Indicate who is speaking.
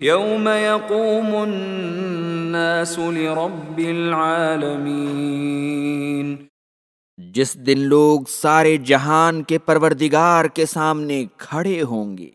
Speaker 1: یوم یقوم الناس لرب العالمین
Speaker 2: جس دن لوگ سارے جہان کے پروردگار کے سامنے کھڑے ہوں گے